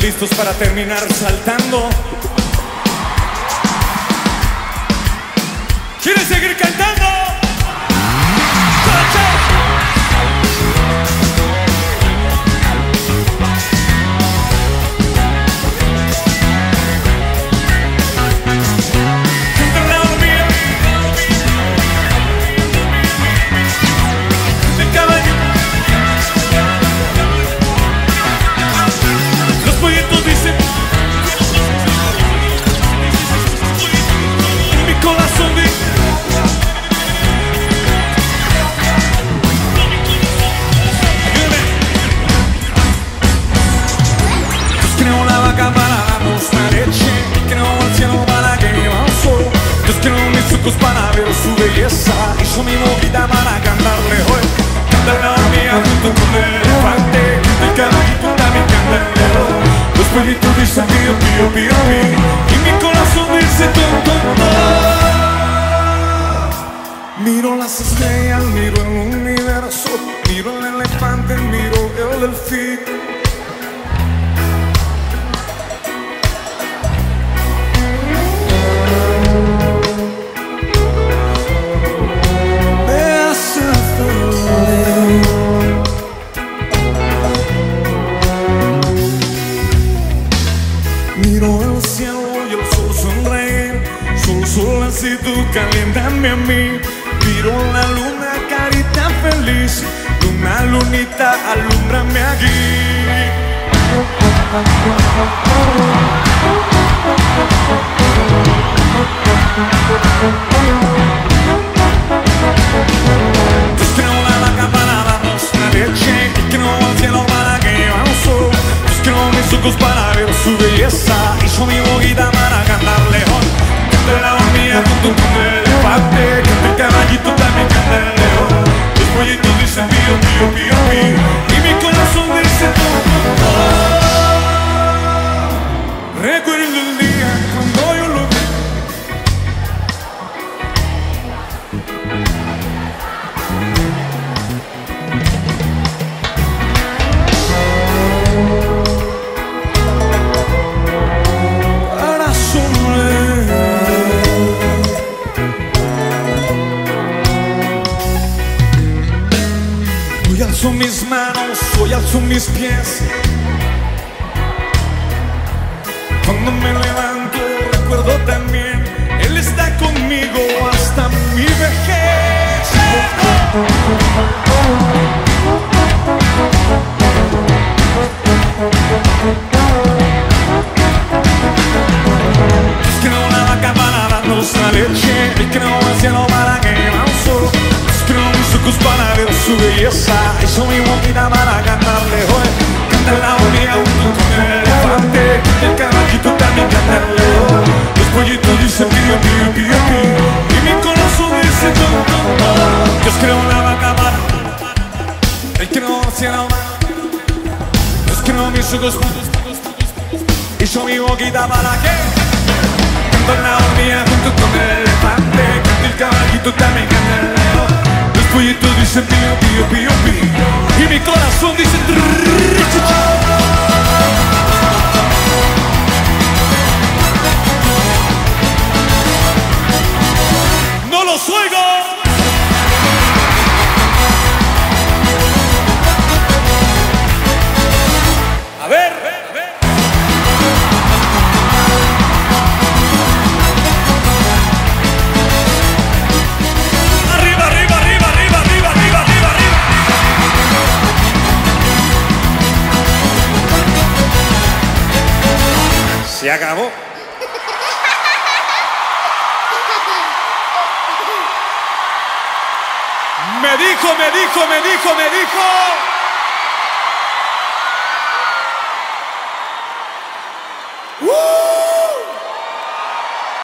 ¿Están listos para terminar saltando? Los pollitos dicen pío, pío, pío, pío Y mi corazón dice ton, ton, ton Miro las estrellas, miro el universo Miro el elefante, miro el delfín Sol, sol, así tú caliéntame a mí. Miro la luna, carita feliz. Luna, lunita, alúmbrame aquí. Para Y ver su belleza Hizo mi boquita para cantarle Canta la hormiga junto con el elefante Canta el caballito, también canta Hoy alzo mis manos, hoy alzo mis pies. Cuando me levanto, recuerdo también, Él está conmigo hasta mi vejez. Dios creó la vaca Él creó el cielo Dios creó ojos Hizo mi boquita para que Canta la junto con el elefante el caballito también canta el león Los pollitos dicen pío, pío, pío, pío. Y mi corazón dice Se acabó. Me dijo, me dijo, me dijo,